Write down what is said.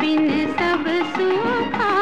बिन सब सूखा